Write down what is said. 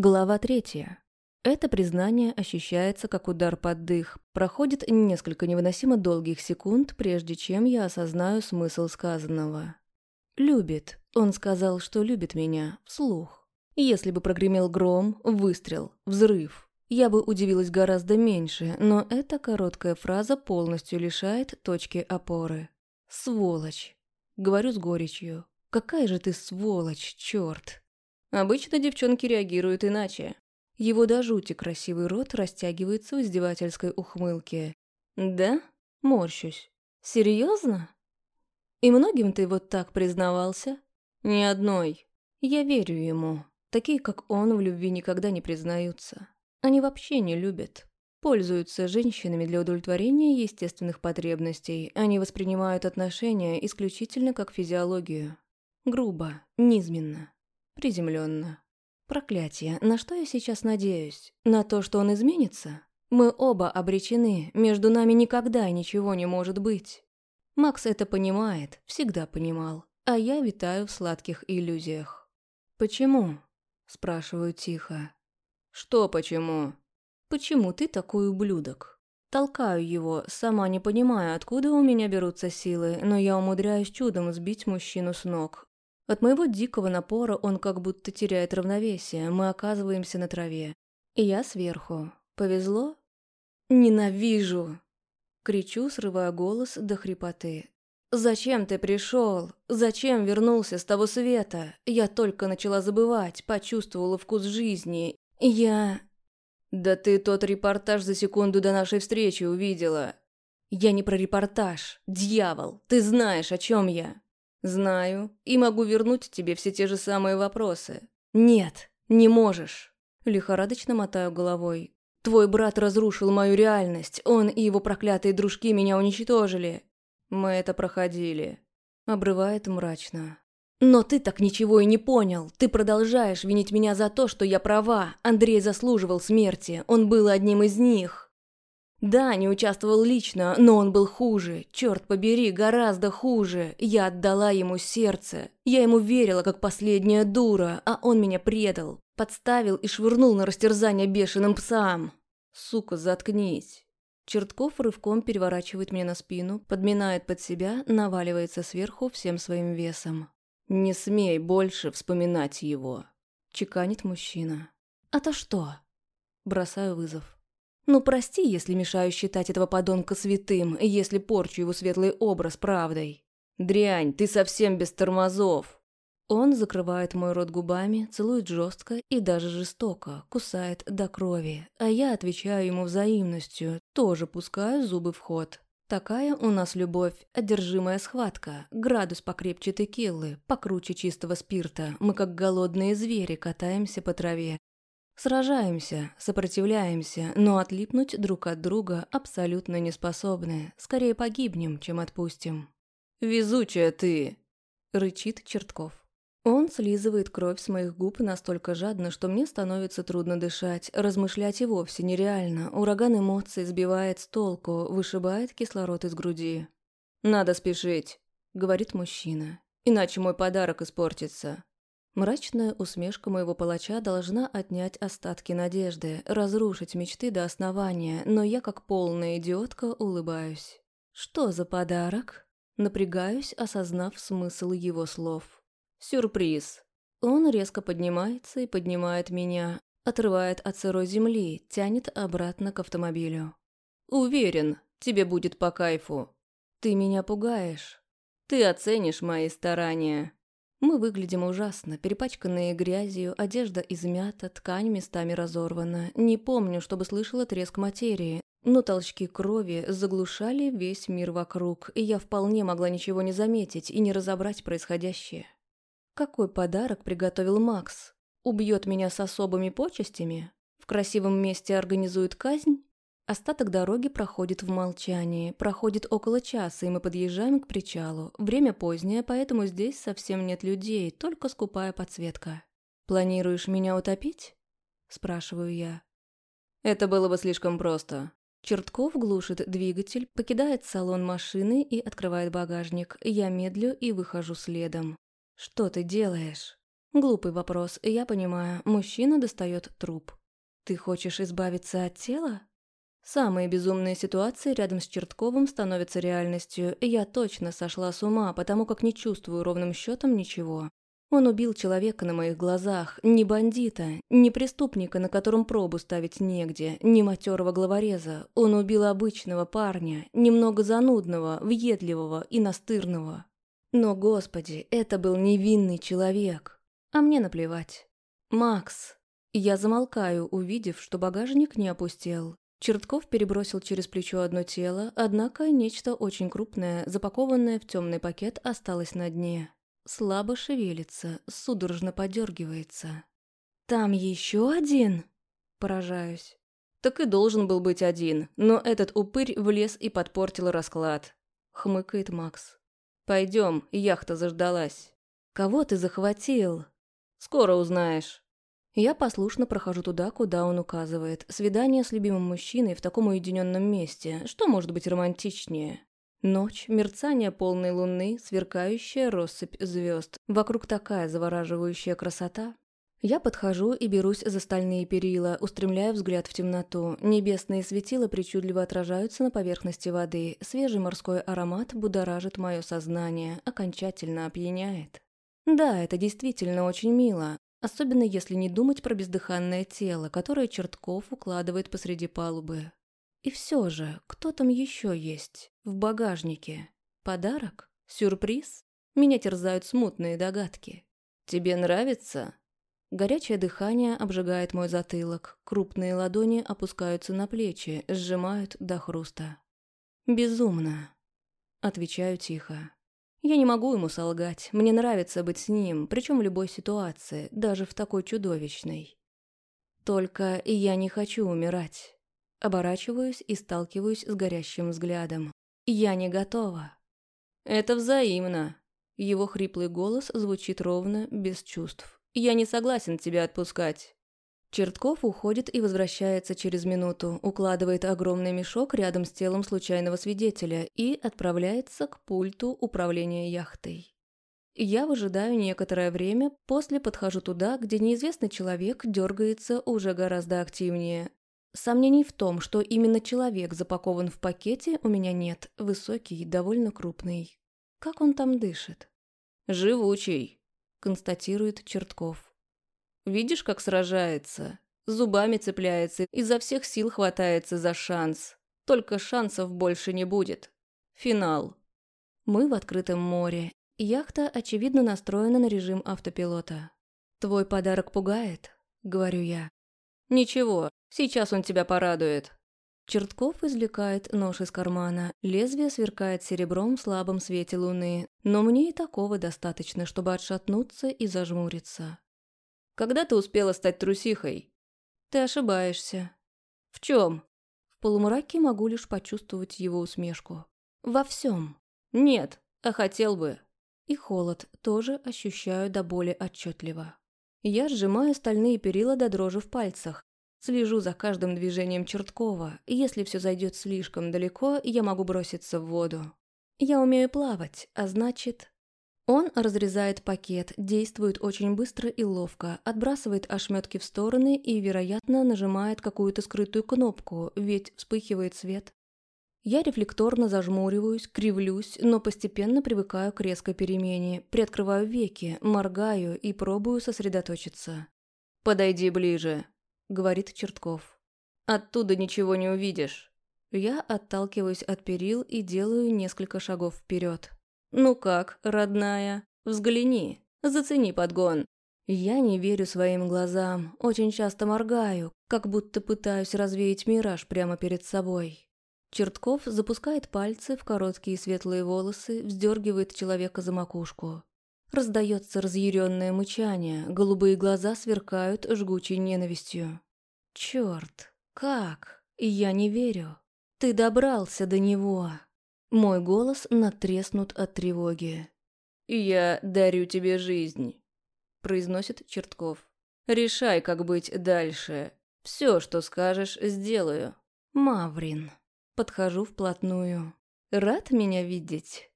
Глава третья. Это признание ощущается как удар под дых. Проходит несколько невыносимо долгих секунд, прежде чем я осознаю смысл сказанного. «Любит». Он сказал, что любит меня, вслух. Если бы прогремел гром, выстрел, взрыв, я бы удивилась гораздо меньше, но эта короткая фраза полностью лишает точки опоры. «Сволочь». Говорю с горечью. «Какая же ты сволочь, черт!» Обычно девчонки реагируют иначе. Его до жути красивый рот растягивается в издевательской ухмылке. «Да? Морщусь. Серьезно? И многим ты вот так признавался?» «Ни одной. Я верю ему. Такие, как он, в любви никогда не признаются. Они вообще не любят. Пользуются женщинами для удовлетворения естественных потребностей. Они воспринимают отношения исключительно как физиологию. Грубо, низменно, приземленно. Проклятие, на что я сейчас надеюсь? На то, что он изменится? Мы оба обречены, между нами никогда ничего не может быть. Макс это понимает, всегда понимал, а я витаю в сладких иллюзиях. «Почему?» – спрашиваю тихо. «Что почему?» «Почему ты такой ублюдок?» Толкаю его, сама не понимая, откуда у меня берутся силы, но я умудряюсь чудом сбить мужчину с ног. От моего дикого напора он как будто теряет равновесие, мы оказываемся на траве. И я сверху. Повезло? «Ненавижу!» Кричу, срывая голос до хрипоты. «Зачем ты пришел? Зачем вернулся с того света? Я только начала забывать, почувствовала вкус жизни, «Я...» «Да ты тот репортаж за секунду до нашей встречи увидела». «Я не про репортаж. Дьявол, ты знаешь, о чем я». «Знаю, и могу вернуть тебе все те же самые вопросы». «Нет, не можешь». Лихорадочно мотаю головой. «Твой брат разрушил мою реальность. Он и его проклятые дружки меня уничтожили». «Мы это проходили». Обрывает мрачно. «Но ты так ничего и не понял. Ты продолжаешь винить меня за то, что я права. Андрей заслуживал смерти. Он был одним из них». «Да, не участвовал лично, но он был хуже. Черт побери, гораздо хуже. Я отдала ему сердце. Я ему верила, как последняя дура, а он меня предал. Подставил и швырнул на растерзание бешеным псам. Сука, заткнись». Чертков рывком переворачивает меня на спину, подминает под себя, наваливается сверху всем своим весом. «Не смей больше вспоминать его», — чеканит мужчина. «А то что?» Бросаю вызов. «Ну, прости, если мешаю считать этого подонка святым, если порчу его светлый образ правдой». «Дрянь, ты совсем без тормозов!» Он закрывает мой рот губами, целует жестко и даже жестоко, кусает до крови, а я отвечаю ему взаимностью, тоже пускаю зубы в ход. Такая у нас любовь, одержимая схватка, градус покрепче текилы, покруче чистого спирта. Мы как голодные звери катаемся по траве. Сражаемся, сопротивляемся, но отлипнуть друг от друга абсолютно не способны. Скорее погибнем, чем отпустим. «Везучая ты!» – рычит Чертков. Он слизывает кровь с моих губ настолько жадно, что мне становится трудно дышать. Размышлять и вовсе нереально. Ураган эмоций сбивает с толку, вышибает кислород из груди. «Надо спешить», — говорит мужчина. «Иначе мой подарок испортится». Мрачная усмешка моего палача должна отнять остатки надежды, разрушить мечты до основания, но я, как полная идиотка, улыбаюсь. «Что за подарок?» Напрягаюсь, осознав смысл его слов. Сюрприз. Он резко поднимается и поднимает меня, отрывает от сырой земли, тянет обратно к автомобилю. «Уверен, тебе будет по кайфу. Ты меня пугаешь. Ты оценишь мои старания». Мы выглядим ужасно, перепачканные грязью, одежда измята, ткань местами разорвана. Не помню, чтобы слышала треск материи, но толчки крови заглушали весь мир вокруг, и я вполне могла ничего не заметить и не разобрать происходящее. Какой подарок приготовил Макс? Убьет меня с особыми почестями? В красивом месте организует казнь? Остаток дороги проходит в молчании. Проходит около часа, и мы подъезжаем к причалу. Время позднее, поэтому здесь совсем нет людей, только скупая подсветка. «Планируешь меня утопить?» – спрашиваю я. Это было бы слишком просто. Чертков глушит двигатель, покидает салон машины и открывает багажник. Я медлю и выхожу следом. «Что ты делаешь?» Глупый вопрос, я понимаю. Мужчина достает труп. Ты хочешь избавиться от тела? Самые безумные ситуации рядом с Чертковым становятся реальностью, и я точно сошла с ума, потому как не чувствую ровным счетом ничего. Он убил человека на моих глазах, не бандита, не преступника, на котором пробу ставить негде, не матерого главореза. Он убил обычного парня, немного занудного, въедливого и настырного. Но, господи, это был невинный человек. А мне наплевать. «Макс!» Я замолкаю, увидев, что багажник не опустел. Чертков перебросил через плечо одно тело, однако нечто очень крупное, запакованное в темный пакет, осталось на дне. Слабо шевелится, судорожно подергивается. «Там еще один?» Поражаюсь. «Так и должен был быть один, но этот упырь влез и подпортил расклад», — хмыкает Макс. «Пойдем, яхта заждалась». «Кого ты захватил?» «Скоро узнаешь». Я послушно прохожу туда, куда он указывает. Свидание с любимым мужчиной в таком уединенном месте. Что может быть романтичнее? Ночь, мерцание полной луны, сверкающая россыпь звезд. Вокруг такая завораживающая красота. Я подхожу и берусь за стальные перила, устремляя взгляд в темноту. Небесные светила причудливо отражаются на поверхности воды. Свежий морской аромат будоражит мое сознание, окончательно опьяняет. Да, это действительно очень мило. Особенно если не думать про бездыханное тело, которое Чертков укладывает посреди палубы. И все же, кто там еще есть? В багажнике? Подарок? Сюрприз? Меня терзают смутные догадки. «Тебе нравится?» Горячее дыхание обжигает мой затылок, крупные ладони опускаются на плечи, сжимают до хруста. «Безумно», — отвечаю тихо. Я не могу ему солгать. Мне нравится быть с ним, причем в любой ситуации, даже в такой чудовищной. Только я не хочу умирать. Оборачиваюсь и сталкиваюсь с горящим взглядом. Я не готова. Это взаимно. Его хриплый голос звучит ровно, без чувств. Я не согласен тебя отпускать. Чертков уходит и возвращается через минуту, укладывает огромный мешок рядом с телом случайного свидетеля и отправляется к пульту управления яхтой. Я выжидаю некоторое время, после подхожу туда, где неизвестный человек дергается уже гораздо активнее. Сомнений в том, что именно человек запакован в пакете, у меня нет, высокий, довольно крупный. Как он там дышит? «Живучий», – констатирует Чертков. Видишь, как сражается? Зубами цепляется, изо всех сил хватается за шанс. Только шансов больше не будет. Финал. Мы в открытом море. Яхта, очевидно, настроена на режим автопилота. «Твой подарок пугает?» — говорю я. «Ничего, сейчас он тебя порадует». Чертков извлекает нож из кармана. Лезвие сверкает серебром в слабом свете луны. Но мне и такого достаточно, чтобы отшатнуться и зажмуриться. Когда ты успела стать трусихой? Ты ошибаешься. В чем? В полумраке могу лишь почувствовать его усмешку. Во всем. Нет, а хотел бы. И холод тоже ощущаю до боли отчетливо. Я сжимаю стальные перила до дрожи в пальцах. Слежу за каждым движением Черткова. Если все зайдет слишком далеко, я могу броситься в воду. Я умею плавать, а значит, он разрезает пакет, действует очень быстро и ловко, отбрасывает ошметки в стороны и, вероятно, нажимает какую-то скрытую кнопку, ведь вспыхивает свет. Я рефлекторно зажмуриваюсь, кривлюсь, но постепенно привыкаю к резкой перемене, приоткрываю веки, моргаю и пробую сосредоточиться. «Подойди ближе», — говорит Чертков. «Оттуда ничего не увидишь». Я отталкиваюсь от перил и делаю несколько шагов вперед. «Ну как, родная? Взгляни, зацени подгон». Я не верю своим глазам, очень часто моргаю, как будто пытаюсь развеять мираж прямо перед собой. Чертков запускает пальцы в короткие светлые волосы, вздергивает человека за макушку. Раздается разъяренное мычание, голубые глаза сверкают жгучей ненавистью. «Черт, как? Я не верю. Ты добрался до него!» Мой голос натреснут от тревоги. «Я дарю тебе жизнь», — произносит Чертков. «Решай, как быть дальше. Все, что скажешь, сделаю». «Маврин». Подхожу вплотную. «Рад меня видеть?»